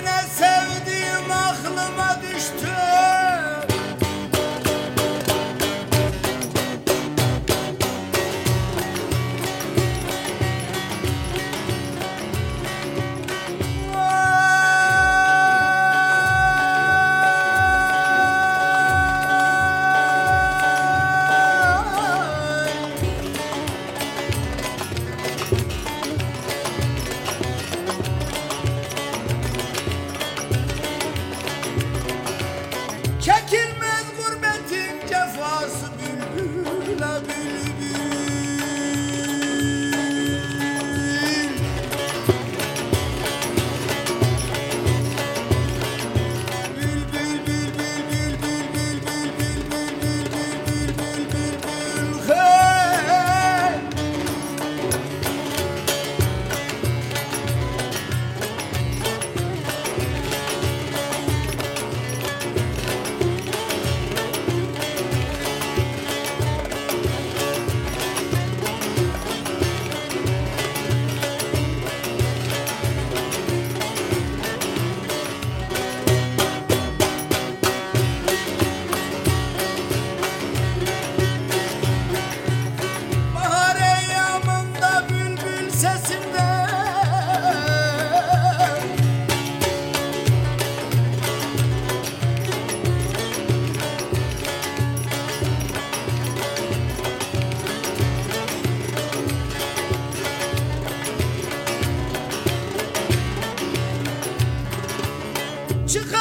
Yine sevdiğim aklıma düştü. Babylon. چقدر